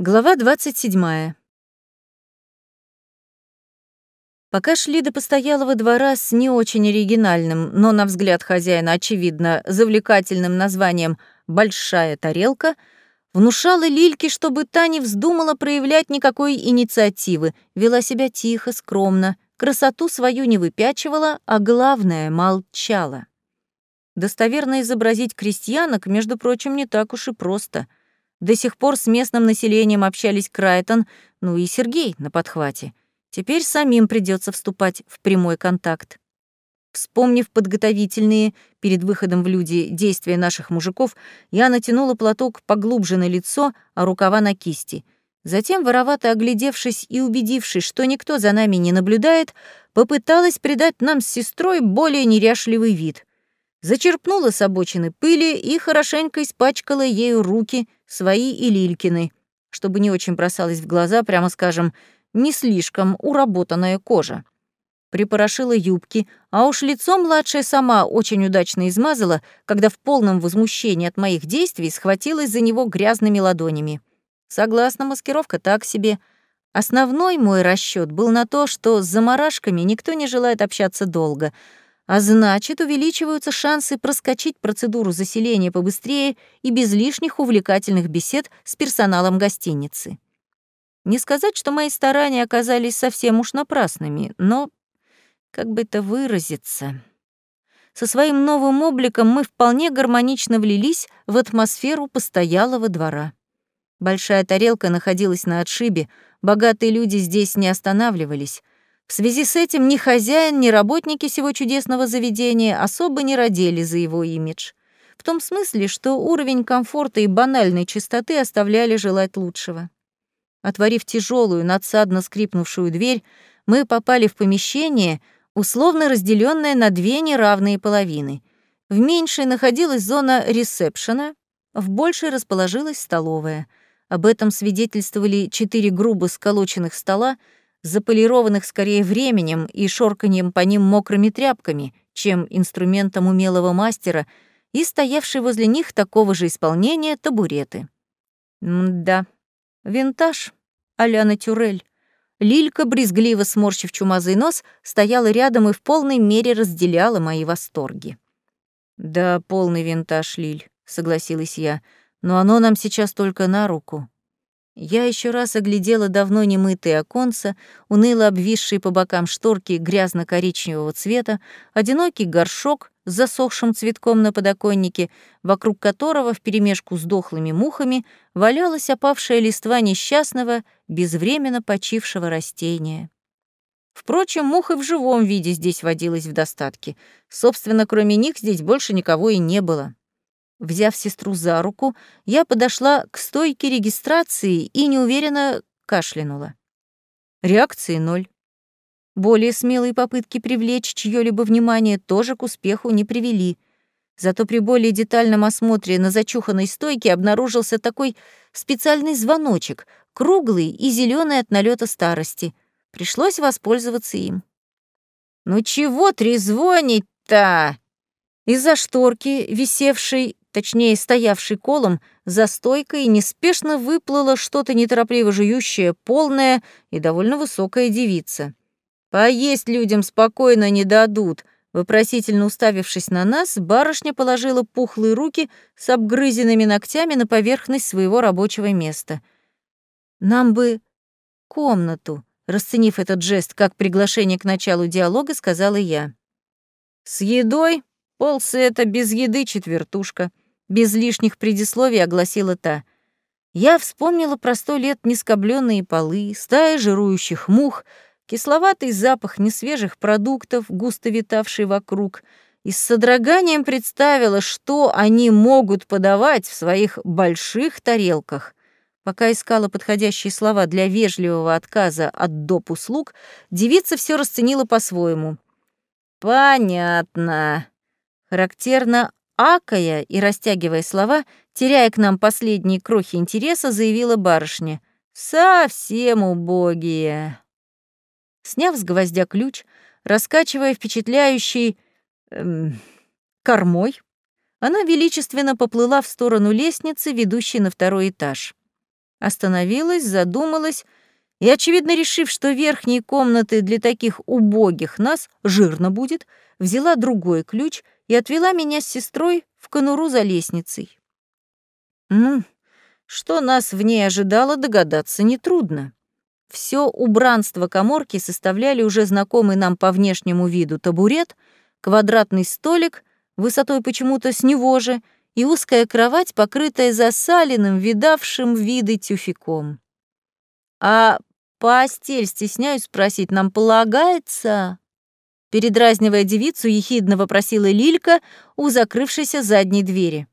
Глава 27. Пока шли до постоялого двора с не очень оригинальным, но, на взгляд хозяина, очевидно, завлекательным названием «Большая тарелка», внушала Лильке, чтобы та не вздумала проявлять никакой инициативы, вела себя тихо, скромно, красоту свою не выпячивала, а главное — молчала. Достоверно изобразить крестьянок, между прочим, не так уж и просто — до сих пор с местным населением общались Крайтон, ну и Сергей на подхвате. Теперь самим придется вступать в прямой контакт. Вспомнив подготовительные перед выходом в люди действия наших мужиков, я натянула платок поглубже на лицо, а рукава на кисти. Затем, воровато оглядевшись и убедившись, что никто за нами не наблюдает, попыталась придать нам с сестрой более неряшливый вид. Зачерпнула с обочины пыли и хорошенько испачкала ею руки, свои и Лилькины, чтобы не очень бросалась в глаза, прямо скажем, не слишком уработанная кожа. Припорошила юбки, а уж лицо младшая сама очень удачно измазала, когда в полном возмущении от моих действий схватилась за него грязными ладонями. Согласна, маскировка так себе. Основной мой расчет был на то, что с заморашками никто не желает общаться долго — а значит, увеличиваются шансы проскочить процедуру заселения побыстрее и без лишних увлекательных бесед с персоналом гостиницы. Не сказать, что мои старания оказались совсем уж напрасными, но, как бы это выразиться, со своим новым обликом мы вполне гармонично влились в атмосферу постоялого двора. Большая тарелка находилась на отшибе, богатые люди здесь не останавливались — в связи с этим ни хозяин, ни работники сего чудесного заведения особо не родили за его имидж. В том смысле, что уровень комфорта и банальной чистоты оставляли желать лучшего. Отворив тяжелую, надсадно скрипнувшую дверь, мы попали в помещение, условно разделенное на две неравные половины. В меньшей находилась зона ресепшена, в большей расположилась столовая. Об этом свидетельствовали четыре грубо сколоченных стола, заполированных скорее временем и шорканьем по ним мокрыми тряпками, чем инструментом умелого мастера, и стоявший возле них такого же исполнения табуреты. М-да, винтаж а-ля натюрель. Лилька, брезгливо сморщив чумазый нос, стояла рядом и в полной мере разделяла мои восторги. «Да, полный винтаж, Лиль», — согласилась я, — «но оно нам сейчас только на руку. Я еще раз оглядела давно немытые оконца, уныло обвисшие по бокам шторки грязно-коричневого цвета, одинокий горшок с засохшим цветком на подоконнике, вокруг которого вперемешку с дохлыми мухами валялась опавшая листва несчастного, безвременно почившего растения. Впрочем, мух и в живом виде здесь водилась в достатке. Собственно, кроме них здесь больше никого и не было. Взяв сестру за руку, я подошла к стойке регистрации и неуверенно кашлянула. Реакции ноль. Более смелые попытки привлечь чьё-либо внимание тоже к успеху не привели. Зато при более детальном осмотре на зачуханной стойке обнаружился такой специальный звоночек, круглый и зеленый от налета старости. Пришлось воспользоваться им. «Ну чего трезвонить-то?» Из-за шторки, висевшей точнее, стоявший колом, за стойкой неспешно выплыло что-то неторопливо жующее, полное и довольно высокая девица. «Поесть людям спокойно не дадут», Вопросительно уставившись на нас, барышня положила пухлые руки с обгрызенными ногтями на поверхность своего рабочего места. «Нам бы комнату», расценив этот жест как приглашение к началу диалога, сказала я. «С едой? Полсы это без еды четвертушка», без лишних предисловий огласила та. Я вспомнила про сто лет нескобленные полы, стаи жирующих мух, кисловатый запах несвежих продуктов, густо витавший вокруг, и с содроганием представила, что они могут подавать в своих больших тарелках. Пока искала подходящие слова для вежливого отказа от доп. услуг, девица все расценила по-своему. «Понятно», Характерно Акая и растягивая слова, теряя к нам последние крохи интереса, заявила барышня. «Совсем убогие!» Сняв с гвоздя ключ, раскачивая впечатляющий... Эм, кормой, она величественно поплыла в сторону лестницы, ведущей на второй этаж. Остановилась, задумалась и, очевидно решив, что верхние комнаты для таких убогих нас жирно будет, взяла другой ключ и отвела меня с сестрой в конуру за лестницей. Ну, что нас в ней ожидало, догадаться нетрудно. Все убранство коморки составляли уже знакомый нам по внешнему виду табурет, квадратный столик, высотой почему-то с него же, и узкая кровать, покрытая засаленным, видавшим виды тюфяком. «А постель, стесняюсь спросить, нам полагается?» Передразнивая девицу, ехидно вопросила Лилька у закрывшейся задней двери.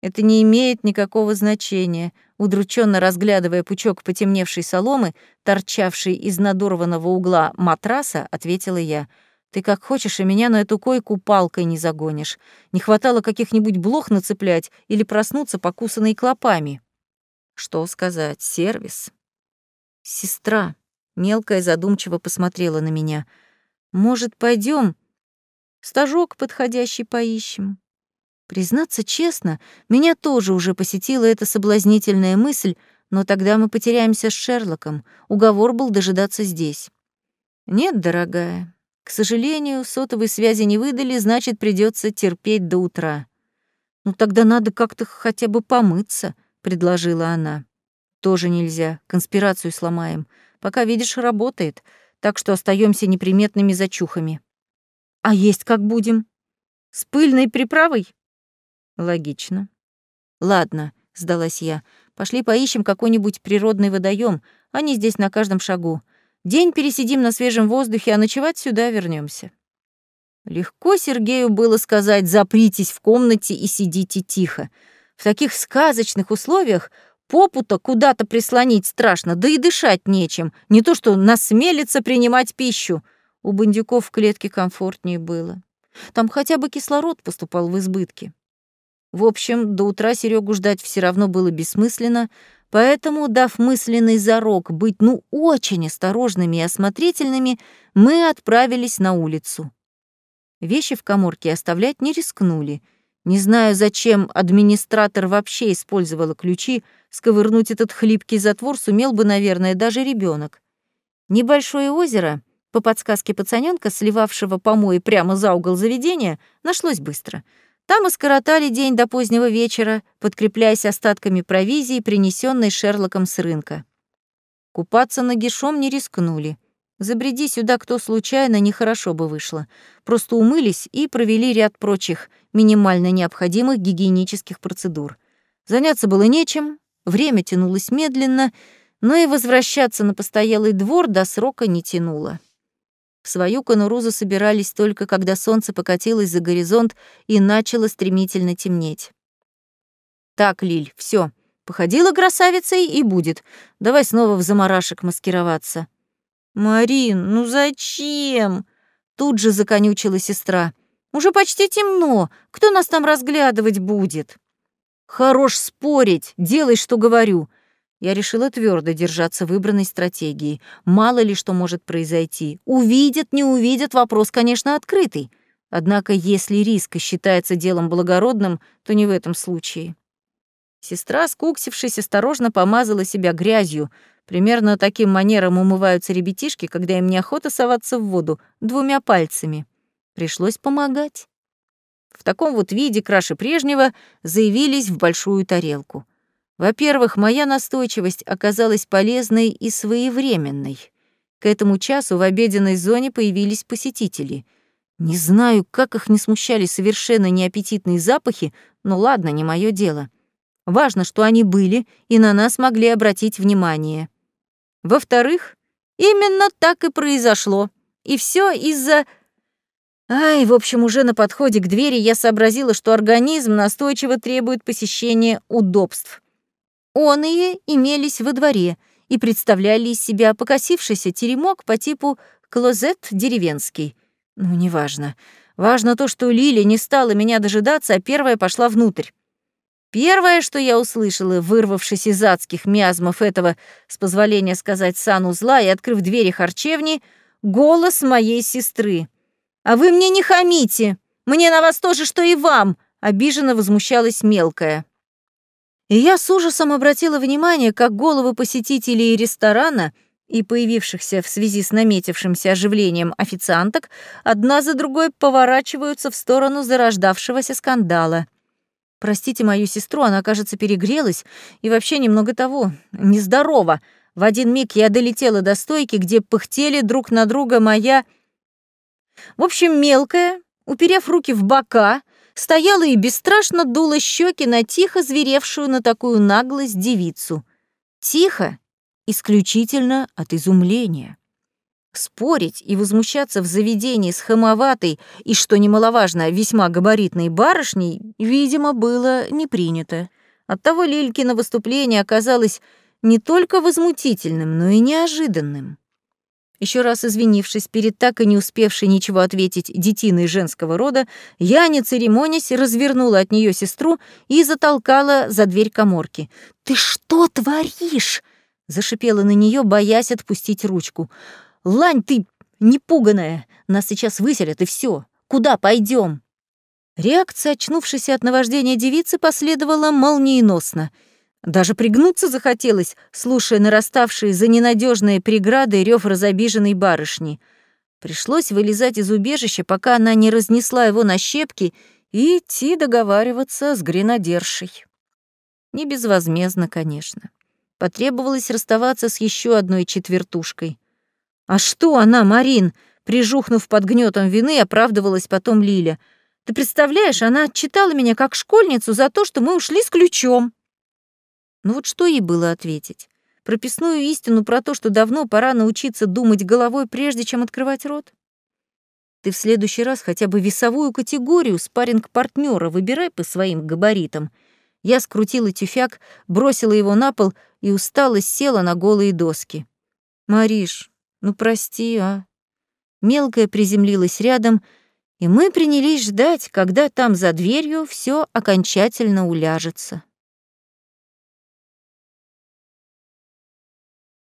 Это не имеет никакого значения, удрученно разглядывая пучок потемневшей соломы, торчавший из надорванного угла матраса, ответила я. Ты как хочешь, и меня на эту койку палкой не загонишь. Не хватало каких-нибудь блох нацеплять или проснуться покусанной клопами. Что сказать, сервис. Сестра, мелкая задумчиво посмотрела на меня. Может, пойдем? Стажок подходящий поищем. Признаться честно, меня тоже уже посетила эта соблазнительная мысль, но тогда мы потеряемся с Шерлоком. Уговор был дожидаться здесь. Нет, дорогая, к сожалению, сотовой связи не выдали, значит, придется терпеть до утра. Ну тогда надо как-то хотя бы помыться, предложила она. Тоже нельзя, конспирацию сломаем. Пока видишь, работает, так что остаемся неприметными зачухами. А есть как будем? С пыльной приправой? Логично. Ладно, сдалась я. Пошли поищем какой-нибудь природный водоем. Они здесь на каждом шагу. День пересидим на свежем воздухе, а ночевать сюда вернемся. Легко Сергею было сказать «запритесь в комнате и сидите тихо». В таких сказочных условиях попу-то куда-то прислонить страшно, да и дышать нечем, не то что насмелиться принимать пищу. У бандюков в клетке комфортнее было. Там хотя бы кислород поступал в избытке. В общем, до утра Серегу ждать все равно было бессмысленно, поэтому, дав мысленный зарок быть ну очень осторожными и осмотрительными, мы отправились на улицу. Вещи в коморке оставлять не рискнули. Не знаю, зачем администратор вообще использовала ключи, сковырнуть этот хлипкий затвор сумел бы, наверное, даже ребенок. Небольшое озеро, по подсказке пацаненка, сливавшего помои прямо за угол заведения, нашлось быстро — там и скоротали день до позднего вечера, подкрепляясь остатками провизии, принесенной Шерлоком с рынка. Купаться нагишом не рискнули. Забреди сюда кто случайно, нехорошо бы вышло. Просто умылись и провели ряд прочих, минимально необходимых гигиенических процедур. Заняться было нечем, время тянулось медленно, но и возвращаться на постоялый двор до срока не тянуло. В свою конуру засобирались только, когда солнце покатилось за горизонт и начало стремительно темнеть. «Так, Лиль, все, походила красавицей и будет. Давай снова в заморашек маскироваться». «Марин, ну зачем?» Тут же законючила сестра. «Уже почти темно. Кто нас там разглядывать будет?» «Хорош спорить, делай, что говорю. Я решила твердо держаться выбранной стратегии. Мало ли что может произойти. Увидят, не увидят, вопрос, конечно, открытый. Однако, если риск считается делом благородным, то не в этом случае. Сестра, скуксившись, осторожно помазала себя грязью. Примерно таким манером умываются ребятишки, когда им неохота соваться в воду, двумя пальцами. Пришлось помогать. В таком вот виде, краше прежнего, заявились в большую тарелку. Во-первых, моя настойчивость оказалась полезной и своевременной. К этому часу в обеденной зоне появились посетители. Не знаю, как их не смущали совершенно неаппетитные запахи, но ладно, не мое дело. Важно, что они были и на нас могли обратить внимание. Во-вторых, именно так и произошло. И все из-за... Ай, в общем, уже на подходе к двери я сообразила, что организм настойчиво требует посещения удобств — Оные имелись во дворе и представляли из себя покосившийся теремок по типу клозет деревенский. Ну, неважно. Важно то, что Лили не стала меня дожидаться, а первая пошла внутрь. Первое, что я услышала, вырвавшись из адских миазмов этого, с позволения сказать, санузла и открыв двери харчевни, голос моей сестры. «А вы мне не хамите! Мне на вас тоже, что и вам!» — обиженно возмущалась мелкая. И я с ужасом обратила внимание, как головы посетителей ресторана и появившихся в связи с наметившимся оживлением официанток одна за другой поворачиваются в сторону зарождавшегося скандала. Простите мою сестру, она, кажется, перегрелась и вообще немного того, нездорова. В один миг я долетела до стойки, где пыхтели друг на друга моя... В общем, мелкая, уперев руки в бока, стояла и бесстрашно дула щеки на тихо зверевшую на такую наглость девицу. Тихо, исключительно от изумления. Спорить и возмущаться в заведении с хамоватой и, что немаловажно, весьма габаритной барышней, видимо, было не принято. Оттого Лилькино выступление оказалось не только возмутительным, но и неожиданным. Еще раз извинившись перед так и не успевшей ничего ответить детиной женского рода, я, не церемонясь, развернула от нее сестру и затолкала за дверь коморки. «Ты что творишь?» — зашипела на нее, боясь отпустить ручку. «Лань, ты непуганая! Нас сейчас выселят, и все. Куда пойдем? Реакция, очнувшейся от наваждения девицы, последовала молниеносно — даже пригнуться захотелось, слушая нараставшие за ненадежные преграды рев разобиженной барышни. Пришлось вылезать из убежища, пока она не разнесла его на щепки, и идти договариваться с гренадершей. Не безвозмездно, конечно. Потребовалось расставаться с еще одной четвертушкой. «А что она, Марин?» Прижухнув под гнетом вины, оправдывалась потом Лиля. «Ты представляешь, она отчитала меня как школьницу за то, что мы ушли с ключом». Ну вот что ей было ответить? Прописную истину про то, что давно пора научиться думать головой, прежде чем открывать рот? Ты в следующий раз хотя бы весовую категорию спаринг партнера выбирай по своим габаритам. Я скрутила тюфяк, бросила его на пол и устало села на голые доски. «Мариш, ну прости, а?» Мелкая приземлилась рядом, и мы принялись ждать, когда там за дверью все окончательно уляжется.